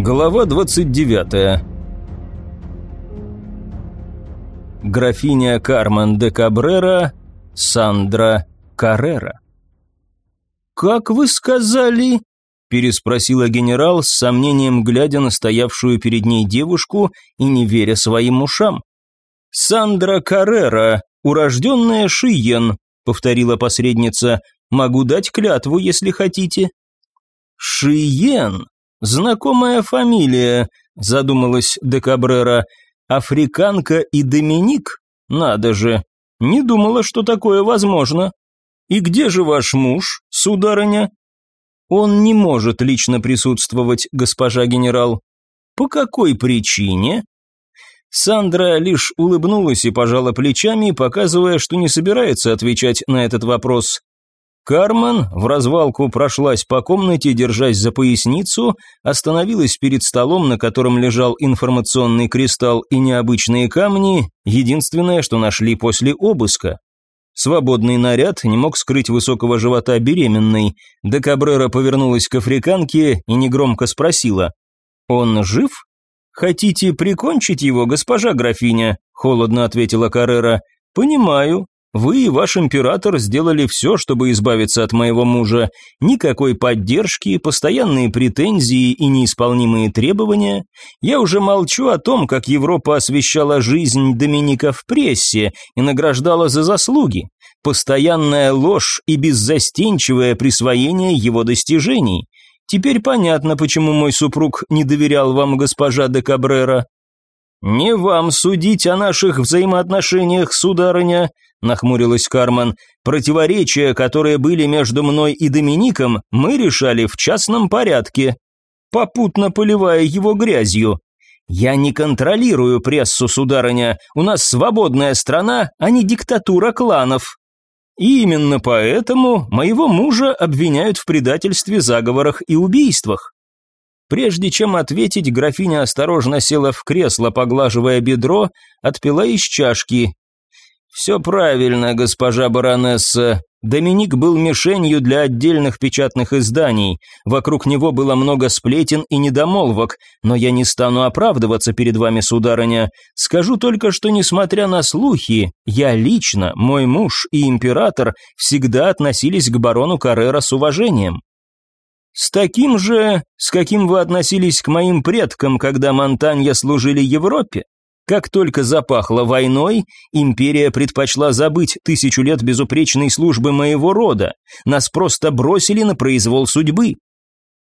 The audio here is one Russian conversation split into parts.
Глава 29 Графиня Кармен де Кабрера, Сандра Каррера. «Как вы сказали?» – переспросила генерал с сомнением, глядя на стоявшую перед ней девушку и не веря своим ушам. «Сандра Каррера, урожденная Шиен», – повторила посредница, – «могу дать клятву, если хотите». «Шиен», «Знакомая фамилия», – задумалась де Кабрера. «Африканка и Доминик? Надо же! Не думала, что такое возможно. И где же ваш муж, сударыня?» «Он не может лично присутствовать, госпожа генерал». «По какой причине?» Сандра лишь улыбнулась и пожала плечами, показывая, что не собирается отвечать на этот вопрос. Кармен в развалку прошлась по комнате, держась за поясницу, остановилась перед столом, на котором лежал информационный кристалл и необычные камни, единственное, что нашли после обыска. Свободный наряд не мог скрыть высокого живота беременной. Де Кабрера повернулась к африканке и негромко спросила. «Он жив?» «Хотите прикончить его, госпожа графиня?» – холодно ответила Каррера. «Понимаю, вы и ваш император сделали все, чтобы избавиться от моего мужа. Никакой поддержки, постоянные претензии и неисполнимые требования. Я уже молчу о том, как Европа освещала жизнь Доминика в прессе и награждала за заслуги. Постоянная ложь и беззастенчивое присвоение его достижений. Теперь понятно, почему мой супруг не доверял вам, госпожа де Кабрера. «Не вам судить о наших взаимоотношениях, сударыня», – нахмурилась Кармен. «Противоречия, которые были между мной и Домиником, мы решали в частном порядке, попутно поливая его грязью. Я не контролирую прессу, сударыня, у нас свободная страна, а не диктатура кланов». И именно поэтому моего мужа обвиняют в предательстве, заговорах и убийствах. Прежде чем ответить, графиня осторожно села в кресло, поглаживая бедро, отпила из чашки. «Все правильно, госпожа баронесса. Доминик был мишенью для отдельных печатных изданий. Вокруг него было много сплетен и недомолвок, но я не стану оправдываться перед вами, сударыня. Скажу только, что, несмотря на слухи, я лично, мой муж и император всегда относились к барону Каррера с уважением. С таким же, с каким вы относились к моим предкам, когда Монтанья служили Европе? Как только запахло войной, империя предпочла забыть тысячу лет безупречной службы моего рода. Нас просто бросили на произвол судьбы.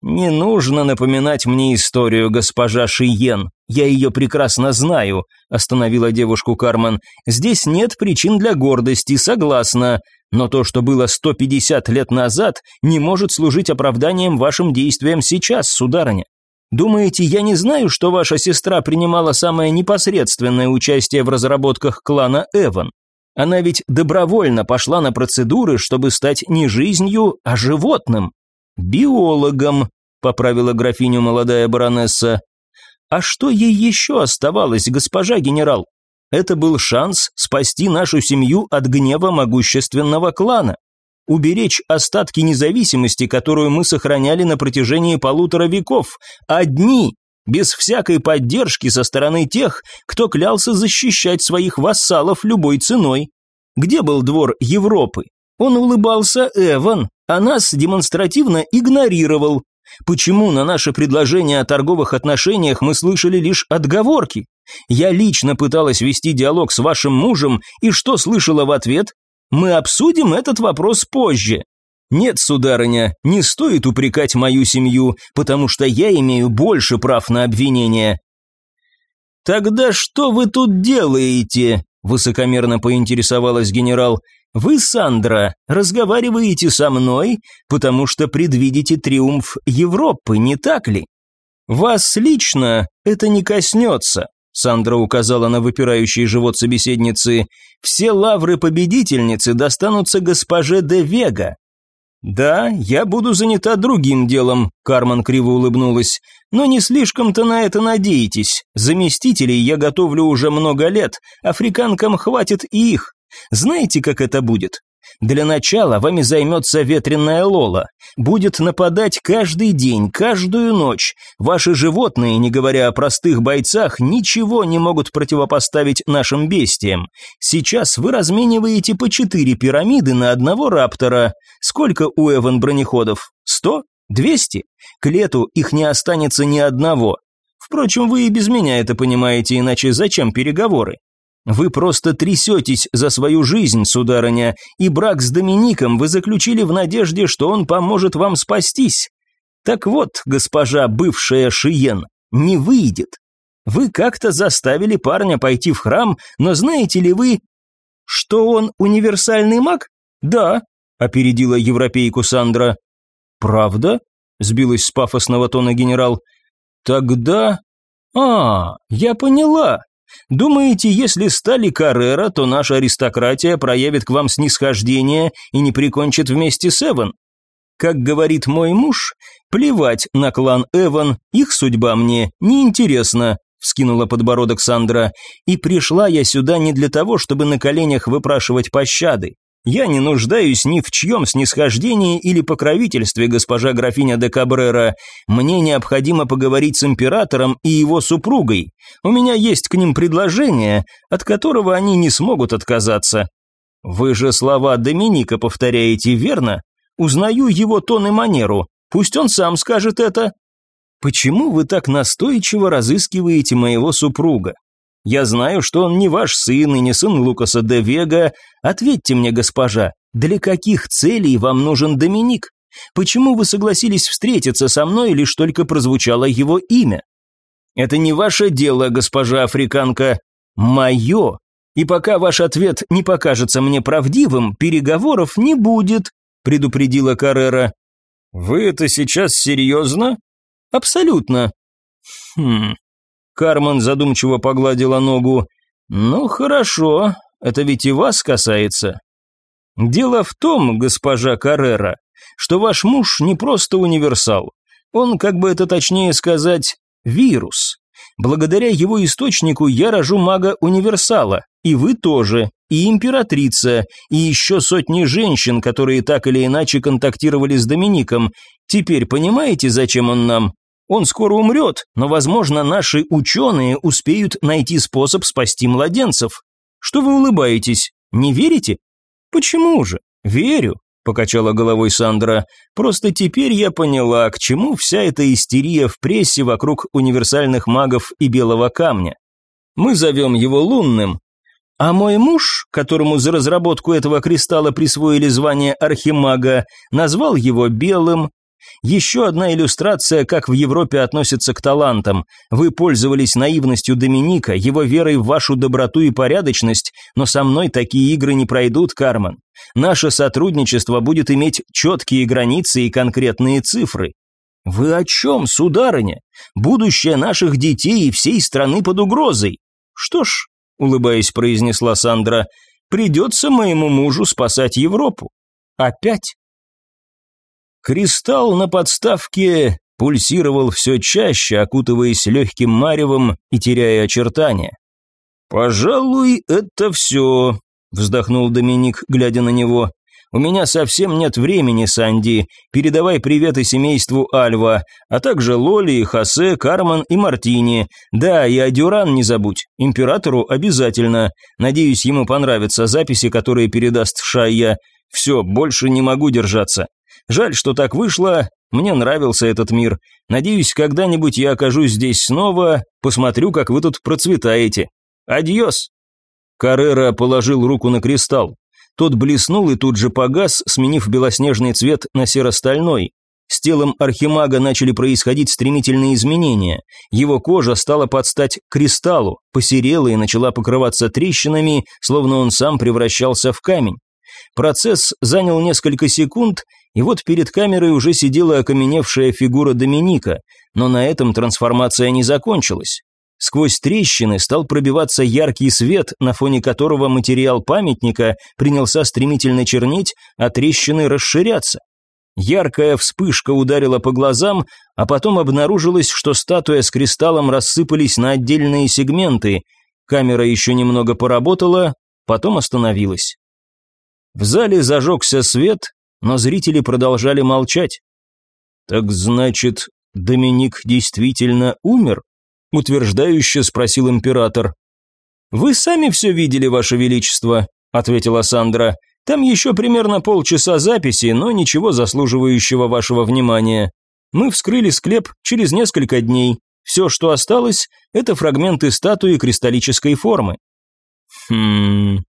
«Не нужно напоминать мне историю, госпожа Шиен. Я ее прекрасно знаю», – остановила девушку Карман. «Здесь нет причин для гордости, согласна. Но то, что было 150 лет назад, не может служить оправданием вашим действиям сейчас, сударыня. Думаете, я не знаю, что ваша сестра принимала самое непосредственное участие в разработках клана Эван? Она ведь добровольно пошла на процедуры, чтобы стать не жизнью, а животным. Биологом, поправила графиню молодая баронесса. А что ей еще оставалось, госпожа генерал? Это был шанс спасти нашу семью от гнева могущественного клана, уберечь остатки независимости, которую мы сохраняли на протяжении полутора веков, одни, без всякой поддержки со стороны тех, кто клялся защищать своих вассалов любой ценой. Где был двор Европы? Он улыбался Эван, а нас демонстративно игнорировал. Почему на наше предложение о торговых отношениях мы слышали лишь отговорки? Я лично пыталась вести диалог с вашим мужем, и что слышала в ответ? Мы обсудим этот вопрос позже. Нет, сударыня, не стоит упрекать мою семью, потому что я имею больше прав на обвинение. Тогда что вы тут делаете? высокомерно поинтересовалась генерал. Вы, Сандра, разговариваете со мной, потому что предвидите триумф Европы, не так ли? Вас лично это не коснется. Сандра указала на выпирающий живот собеседницы. «Все лавры победительницы достанутся госпоже де Вега». «Да, я буду занята другим делом», – Карман криво улыбнулась. «Но не слишком-то на это надеетесь. Заместителей я готовлю уже много лет, африканкам хватит и их. Знаете, как это будет? Для начала вами займется ветреная Лола. Будет нападать каждый день, каждую ночь. Ваши животные, не говоря о простых бойцах, ничего не могут противопоставить нашим бестиям. Сейчас вы размениваете по четыре пирамиды на одного раптора. Сколько у Эван бронеходов? Сто? Двести? К лету их не останется ни одного. Впрочем, вы и без меня это понимаете, иначе зачем переговоры? Вы просто трясетесь за свою жизнь, сударыня, и брак с Домиником вы заключили в надежде, что он поможет вам спастись. Так вот, госпожа бывшая Шиен, не выйдет. Вы как-то заставили парня пойти в храм, но знаете ли вы, что он универсальный маг? Да, опередила европейку Сандра. Правда? Сбилась с пафосного тона генерал. Тогда... А, я поняла. Думаете, если стали Каррера, то наша аристократия проявит к вам снисхождение и не прикончит вместе с Эван? Как говорит мой муж, плевать на клан Эван, их судьба мне не интересна, вскинула подбородок Сандра, и пришла я сюда не для того, чтобы на коленях выпрашивать пощады. Я не нуждаюсь ни в чьем снисхождении или покровительстве, госпожа графиня де Кабрера. Мне необходимо поговорить с императором и его супругой. У меня есть к ним предложение, от которого они не смогут отказаться. Вы же слова Доминика повторяете, верно? Узнаю его тон и манеру. Пусть он сам скажет это. Почему вы так настойчиво разыскиваете моего супруга? Я знаю, что он не ваш сын и не сын Лукаса де Вега. Ответьте мне, госпожа, для каких целей вам нужен Доминик? Почему вы согласились встретиться со мной, лишь только прозвучало его имя? Это не ваше дело, госпожа африканка, мое. И пока ваш ответ не покажется мне правдивым, переговоров не будет, предупредила Каррера. Вы это сейчас серьезно? Абсолютно. Хм, Кармен задумчиво погладила ногу. «Ну, хорошо, это ведь и вас касается. Дело в том, госпожа Каррера, что ваш муж не просто универсал. Он, как бы это точнее сказать, вирус. Благодаря его источнику я рожу мага-универсала, и вы тоже, и императрица, и еще сотни женщин, которые так или иначе контактировали с Домиником. Теперь понимаете, зачем он нам? Он скоро умрет, но, возможно, наши ученые успеют найти способ спасти младенцев. Что вы улыбаетесь? Не верите? Почему же? Верю, покачала головой Сандра. Просто теперь я поняла, к чему вся эта истерия в прессе вокруг универсальных магов и белого камня. Мы зовем его лунным, а мой муж, которому за разработку этого кристалла присвоили звание архимага, назвал его белым, еще одна иллюстрация, как в Европе относятся к талантам. Вы пользовались наивностью Доминика, его верой в вашу доброту и порядочность, но со мной такие игры не пройдут, Кармен. Наше сотрудничество будет иметь четкие границы и конкретные цифры. Вы о чем, сударыня? Будущее наших детей и всей страны под угрозой. Что ж, улыбаясь, произнесла Сандра, придется моему мужу спасать Европу. Опять. Кристалл на подставке пульсировал все чаще, окутываясь легким маревом и теряя очертания. «Пожалуй, это все», – вздохнул Доминик, глядя на него. «У меня совсем нет времени, Санди. Передавай приветы семейству Альва, а также Лоли, Хосе, Карман и Мартини. Да, и Адюран не забудь. Императору обязательно. Надеюсь, ему понравятся записи, которые передаст Шайя. Все, больше не могу держаться. Жаль, что так вышло, мне нравился этот мир. Надеюсь, когда-нибудь я окажусь здесь снова, посмотрю, как вы тут процветаете. Адьос!» Каррера положил руку на кристалл. Тот блеснул и тут же погас, сменив белоснежный цвет на серо-стальной. С телом архимага начали происходить стремительные изменения. Его кожа стала под стать кристаллу, посерела и начала покрываться трещинами, словно он сам превращался в камень. Процесс занял несколько секунд, и вот перед камерой уже сидела окаменевшая фигура Доминика, но на этом трансформация не закончилась. Сквозь трещины стал пробиваться яркий свет, на фоне которого материал памятника принялся стремительно чернеть, а трещины расширяться. Яркая вспышка ударила по глазам, а потом обнаружилось, что статуя с кристаллом рассыпались на отдельные сегменты. Камера еще немного поработала, потом остановилась. В зале зажегся свет, но зрители продолжали молчать. «Так значит, Доминик действительно умер?» – утверждающе спросил император. «Вы сами все видели, Ваше Величество», – ответила Сандра. «Там еще примерно полчаса записи, но ничего заслуживающего вашего внимания. Мы вскрыли склеп через несколько дней. Все, что осталось, это фрагменты статуи кристаллической формы». «Хм...»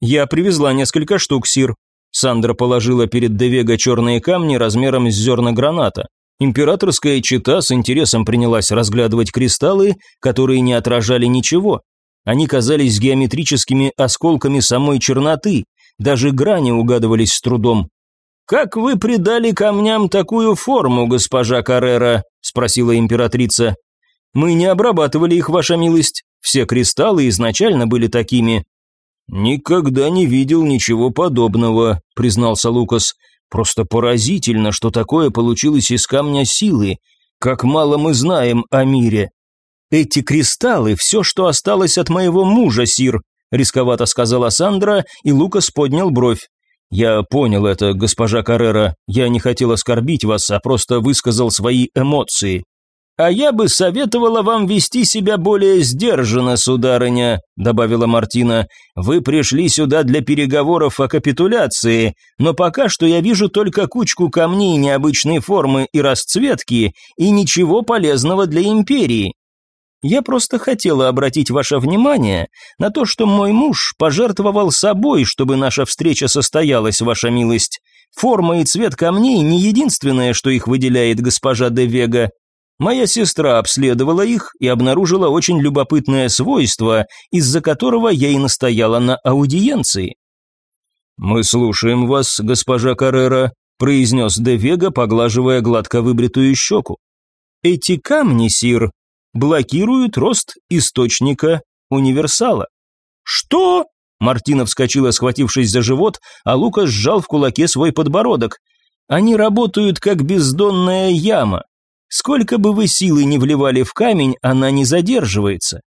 «Я привезла несколько штук, Сир». Сандра положила перед Девега черные камни размером с зерна граната. Императорская чита с интересом принялась разглядывать кристаллы, которые не отражали ничего. Они казались геометрическими осколками самой черноты, даже грани угадывались с трудом. «Как вы придали камням такую форму, госпожа Каррера?» – спросила императрица. «Мы не обрабатывали их, ваша милость. Все кристаллы изначально были такими». «Никогда не видел ничего подобного», – признался Лукас. Просто поразительно, что такое получилось из камня силы. Как мало мы знаем о мире. Эти кристаллы – все, что осталось от моего мужа, Сир, рисковато сказала Сандра, и Лукас поднял бровь. «Я понял это, госпожа Каррера. Я не хотел оскорбить вас, а просто высказал свои эмоции. «А я бы советовала вам вести себя более сдержанно, сударыня», добавила Мартина. «Вы пришли сюда для переговоров о капитуляции, но пока что я вижу только кучку камней необычной формы и расцветки и ничего полезного для империи. Я просто хотела обратить ваше внимание на то, что мой муж пожертвовал собой, чтобы наша встреча состоялась, ваша милость. Форма и цвет камней не единственное, что их выделяет госпожа де Вега. Моя сестра обследовала их и обнаружила очень любопытное свойство, из-за которого я и настояла на аудиенции. «Мы слушаем вас, госпожа Каррера», – произнес Де Вега, поглаживая гладко выбритую щеку. «Эти камни, Сир, блокируют рост источника универсала». «Что?» Мартина вскочила, схватившись за живот, а Лука сжал в кулаке свой подбородок. «Они работают как бездонная яма. Сколько бы вы силы не вливали в камень, она не задерживается.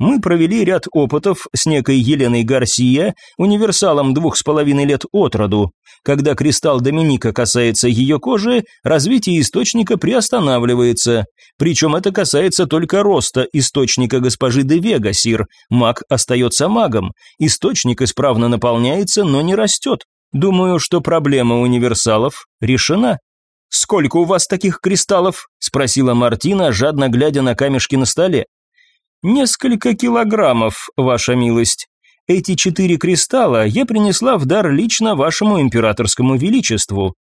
Мы провели ряд опытов с некой Еленой Гарсия, универсалом двух с половиной лет от роду. Когда кристалл Доминика касается ее кожи, развитие источника приостанавливается. Причем это касается только роста источника госпожи де Вега, сир. Маг остается магом. Источник исправно наполняется, но не растет. Думаю, что проблема универсалов решена. «Сколько у вас таких кристаллов?» – спросила Мартина, жадно глядя на камешки на столе. «Несколько килограммов, ваша милость. Эти четыре кристалла я принесла в дар лично вашему императорскому величеству».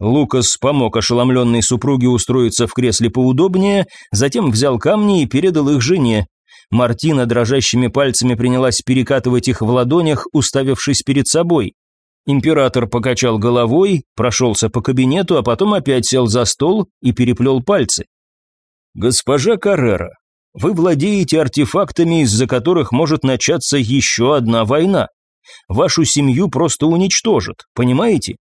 Лукас помог ошеломленной супруге устроиться в кресле поудобнее, затем взял камни и передал их жене. Мартина дрожащими пальцами принялась перекатывать их в ладонях, уставившись перед собой. Император покачал головой, прошелся по кабинету, а потом опять сел за стол и переплел пальцы. «Госпожа Каррера, вы владеете артефактами, из-за которых может начаться еще одна война. Вашу семью просто уничтожат, понимаете?»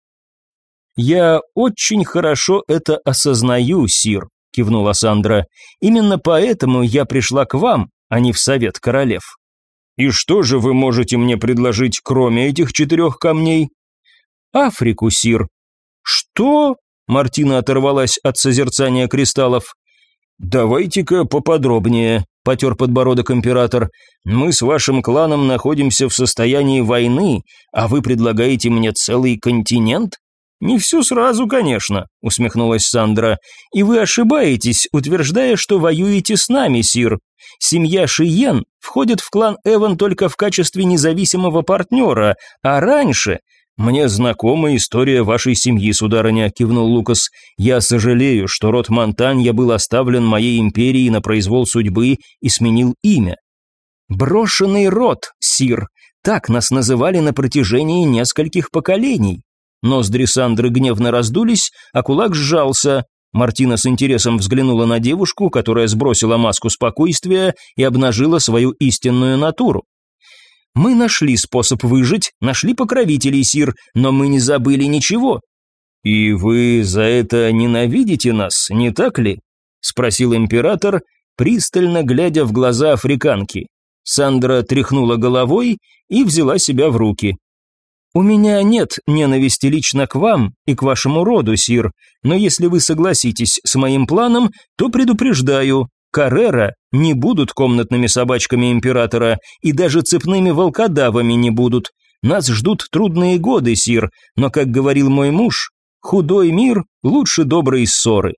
«Я очень хорошо это осознаю, Сир», – кивнула Сандра. «Именно поэтому я пришла к вам, а не в Совет Королев». «И что же вы можете мне предложить, кроме этих четырех камней?» «Африку, Сир». «Что?» Мартина оторвалась от созерцания кристаллов. «Давайте-ка поподробнее», – потер подбородок император. «Мы с вашим кланом находимся в состоянии войны, а вы предлагаете мне целый континент?» «Не всю сразу, конечно», – усмехнулась Сандра. «И вы ошибаетесь, утверждая, что воюете с нами, Сир. Семья Шиен входит в клан Эван только в качестве независимого партнера, а раньше «Мне знакома история вашей семьи, сударыня», – кивнул Лукас. «Я сожалею, что род Монтанья был оставлен моей империей на произвол судьбы и сменил имя». «Брошенный род, сир», так нас называли на протяжении нескольких поколений. Ноздри Сандры гневно раздулись, а кулак сжался. Мартина с интересом взглянула на девушку, которая сбросила маску спокойствия и обнажила свою истинную натуру. «Мы нашли способ выжить, нашли покровителей, Сир, но мы не забыли ничего». «И вы за это ненавидите нас, не так ли?» – спросил император, пристально глядя в глаза африканки. Сандра тряхнула головой и взяла себя в руки. У меня нет ненависти лично к вам и к вашему роду, сир, но если вы согласитесь с моим планом, то предупреждаю, Каррера не будут комнатными собачками императора и даже цепными волкодавами не будут. Нас ждут трудные годы, сир, но, как говорил мой муж, худой мир лучше доброй ссоры.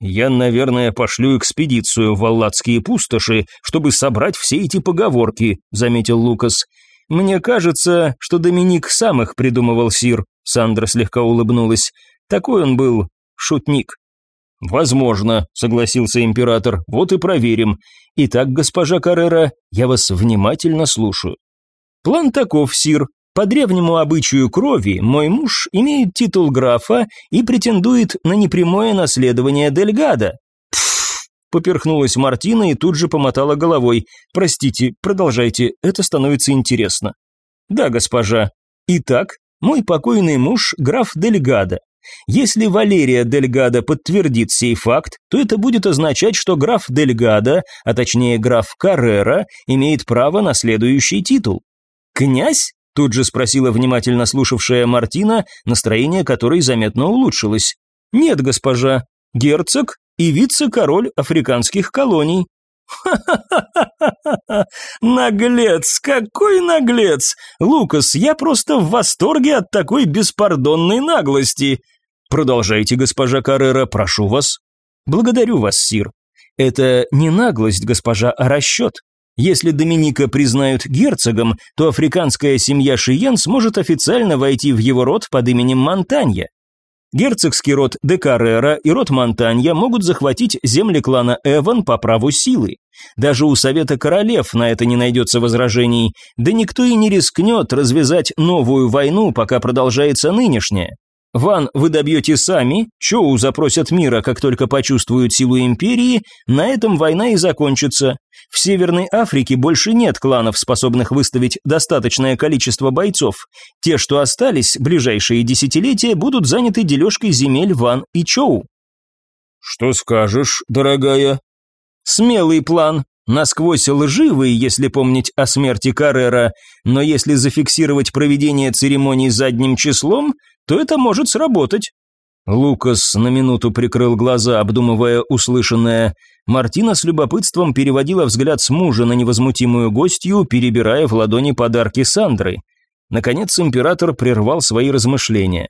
Я, наверное, пошлю экспедицию в Алладские пустоши, чтобы собрать все эти поговорки, заметил Лукас. Мне кажется, что Доминик сам их придумывал, сир. Сандра слегка улыбнулась. Такой он был шутник. «Возможно», — согласился император, — «вот и проверим. Итак, госпожа Каррера, я вас внимательно слушаю». «План таков, сир. По древнему обычаю крови мой муж имеет титул графа и претендует на непрямое наследование Дельгада». Поперхнулась Мартина и тут же помотала головой. «Простите, продолжайте, это становится интересно». «Да, госпожа. Итак, мой покойный муж граф Дельгада. Если Валерия Дельгада подтвердит сей факт, то это будет означать, что граф Дельгада, а точнее граф Каррера, имеет право на следующий титул. «Князь?» – тут же спросила внимательно слушавшая Мартина, настроение которой заметно улучшилось. «Нет, госпожа, герцог и вице-король африканских колоний». «Ха-ха-ха-ха-ха! Наглец! Какой наглец! Лукас, я просто в восторге от такой беспардонной наглости!» «Продолжайте, госпожа Каррера, прошу вас». «Благодарю вас, сир. Это не наглость, госпожа, а расчет. Если Доминика признают герцогом, то африканская семья Шиен сможет официально войти в его род под именем Монтанья. Герцогский род де Каррера и род Монтанья могут захватить земли клана Эван по праву силы. Даже у Совета Королев на это не найдется возражений, да никто и не рискнет развязать новую войну, пока продолжается нынешняя. Ван вы добьете сами, Чоу запросят мира, как только почувствуют силу империи, на этом война и закончится. В Северной Африке больше нет кланов, способных выставить достаточное количество бойцов. Те, что остались, ближайшие десятилетия будут заняты дележкой земель Ван и Чоу. «Что скажешь, дорогая?» «Смелый план», Насквозь лживый, если помнить о смерти Каррера, но если зафиксировать проведение церемонии задним числом, то это может сработать. Лукас на минуту прикрыл глаза, обдумывая услышанное. Мартина с любопытством переводила взгляд с мужа на невозмутимую гостью, перебирая в ладони подарки Сандры. Наконец император прервал свои размышления.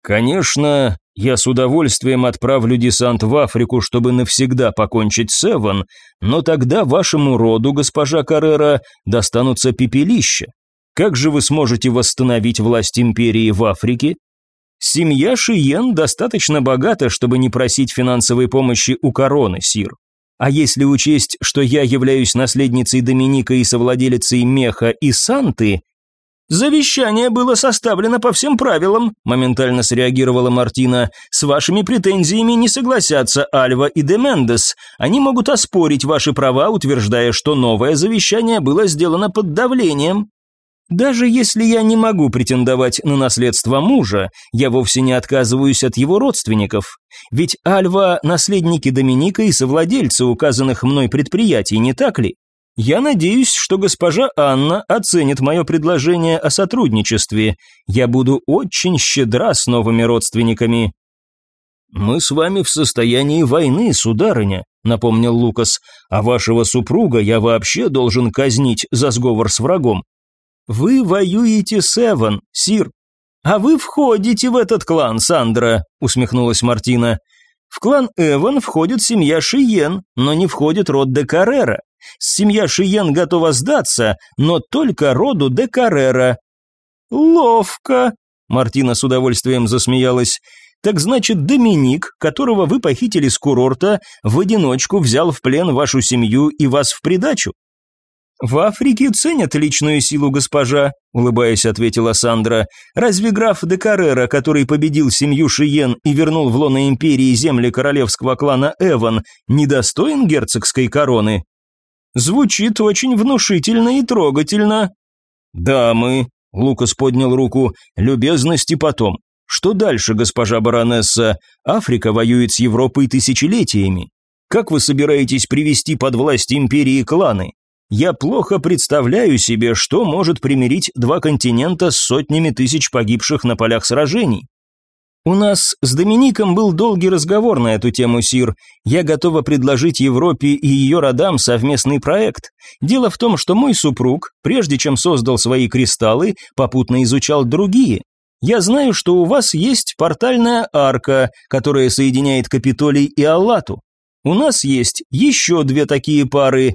«Конечно, я с удовольствием отправлю десант в Африку, чтобы навсегда покончить с Эван, но тогда вашему роду, госпожа Каррера, достанутся пепелища. Как же вы сможете восстановить власть империи в Африке? Семья Шиен достаточно богата, чтобы не просить финансовой помощи у короны, сир. А если учесть, что я являюсь наследницей Доминика и совладелицей Меха и Санты, «Завещание было составлено по всем правилам», – моментально среагировала Мартина. «С вашими претензиями не согласятся Альва и Демендес. Они могут оспорить ваши права, утверждая, что новое завещание было сделано под давлением. Даже если я не могу претендовать на наследство мужа, я вовсе не отказываюсь от его родственников. Ведь Альва – наследники Доминика и совладельцы указанных мной предприятий, не так ли? Я надеюсь, что госпожа Анна оценит мое предложение о сотрудничестве. Я буду очень щедра с новыми родственниками». «Мы с вами в состоянии войны, сударыня», — напомнил Лукас, «а вашего супруга я вообще должен казнить за сговор с врагом. «Вы воюете с Эван, Сир». «А вы входите в этот клан, Сандра», — усмехнулась Мартина. «В клан Эван входит семья Шиен, но не входит род де Каррера. Семья Шиен готова сдаться, но только роду де Каррера». «Ловко», — Мартина с удовольствием засмеялась. «Так значит, Доминик, которого вы похитили с курорта, в одиночку взял в плен вашу семью и вас в придачу?» «В Африке ценят личную силу, госпожа», – улыбаясь, ответила Сандра. «Разве граф де Каррера, который победил семью Шиен и вернул в лоно империи земли королевского клана Эван, недостоин герцогской короны?» «Звучит очень внушительно и трогательно». «Дамы», – Лукас поднял руку, – «любезности потом. Что дальше, госпожа баронесса? Африка воюет с Европой тысячелетиями. Как вы собираетесь привести под власть империи кланы? Я плохо представляю себе, что может примирить два континента с сотнями тысяч погибших на полях сражений. У нас с Домиником был долгий разговор на эту тему, Сир. Я готова предложить Европе и ее родам совместный проект. Дело в том, что мой супруг, прежде чем создал свои кристаллы, попутно изучал другие. Я знаю, что у вас есть портальная арка, которая соединяет Капитолий и Аллату. У нас есть еще две такие пары.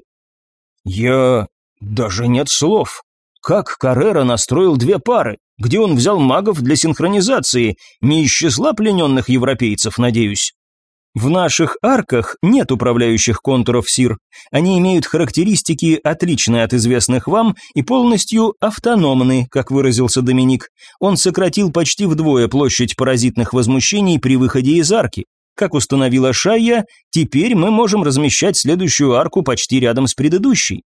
Я... даже нет слов. Как Каррера настроил две пары? Где он взял магов для синхронизации? Не из числа плененных европейцев, надеюсь. В наших арках нет управляющих контуров СИР. Они имеют характеристики, отличные от известных вам, и полностью автономны, как выразился Доминик. Он сократил почти вдвое площадь паразитных возмущений при выходе из арки. Как установила Шайя, теперь мы можем размещать следующую арку почти рядом с предыдущей.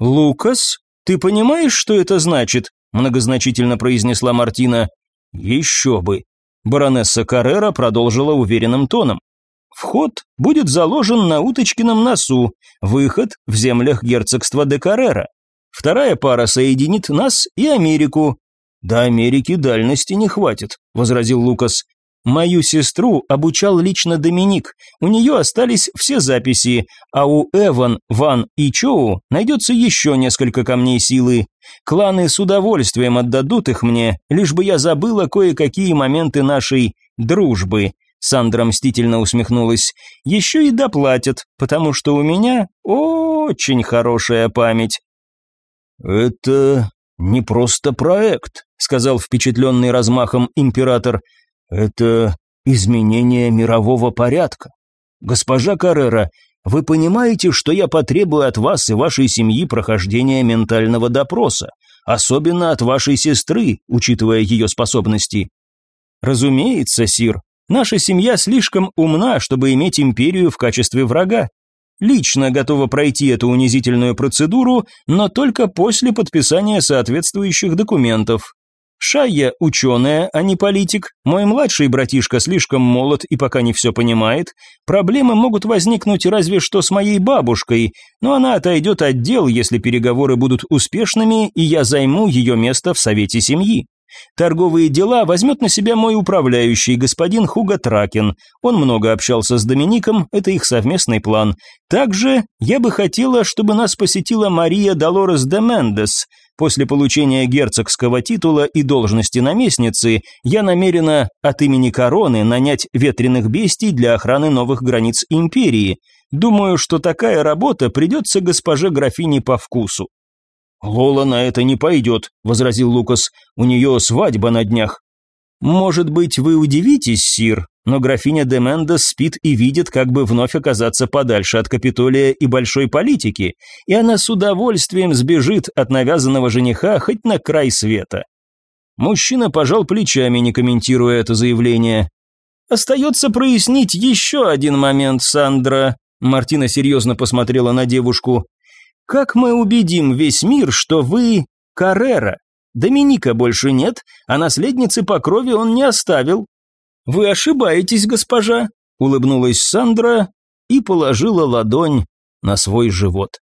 Лукас, ты понимаешь, что это значит? многозначительно произнесла Мартина. Еще бы. Баронесса Каррера продолжила уверенным тоном. Вход будет заложен на уточкином носу, выход в землях герцогства де Каррера. Вторая пара соединит нас и Америку. До Америки дальности не хватит, возразил Лукас. Мою сестру обучал лично Доминик. У нее остались все записи, а у Эван, Ван и Чоу найдется еще несколько камней силы. Кланы с удовольствием отдадут их мне, лишь бы я забыла кое-какие моменты нашей дружбы. Сандра мстительно усмехнулась. Еще и доплатят, потому что у меня очень хорошая память. Это не просто проект, сказал впечатленный размахом император. Это изменение мирового порядка. Госпожа Каррера, вы понимаете, что я потребую от вас и вашей семьи прохождения ментального допроса, особенно от вашей сестры, учитывая ее способности? Разумеется, сир. Наша семья слишком умна, чтобы иметь империю в качестве врага. Лично готова пройти эту унизительную процедуру, но только после подписания соответствующих документов. Шайя – ученая, а не политик. Мой младший братишка слишком молод и пока не все понимает. Проблемы могут возникнуть разве что с моей бабушкой, но она отойдет от дел, если переговоры будут успешными, и я займу ее место в совете семьи. Торговые дела возьмет на себя мой управляющий, господин Хуга Тракин. Он много общался с Домиником, это их совместный план. Также я бы хотела, чтобы нас посетила Мария Долорес де Мендес – После получения герцогского титула и должности наместницы я намерена от имени короны нанять ветреных бестий для охраны новых границ империи. Думаю, что такая работа придется госпоже графине по вкусу». «Лола на это не пойдет», – возразил Лукас. «У нее свадьба на днях». «Может быть, вы удивитесь, Сир, но графиня де Мендес спит и видит, как бы вновь оказаться подальше от Капитолия и большой политики, и она с удовольствием сбежит от навязанного жениха хоть на край света». Мужчина пожал плечами, не комментируя это заявление. «Остается прояснить еще один момент, Сандра», Мартина серьезно посмотрела на девушку. «Как мы убедим весь мир, что вы Каррера?» Доминика больше нет, а наследницы по крови он не оставил. Вы ошибаетесь, госпожа, улыбнулась Сандра и положила ладонь на свой живот.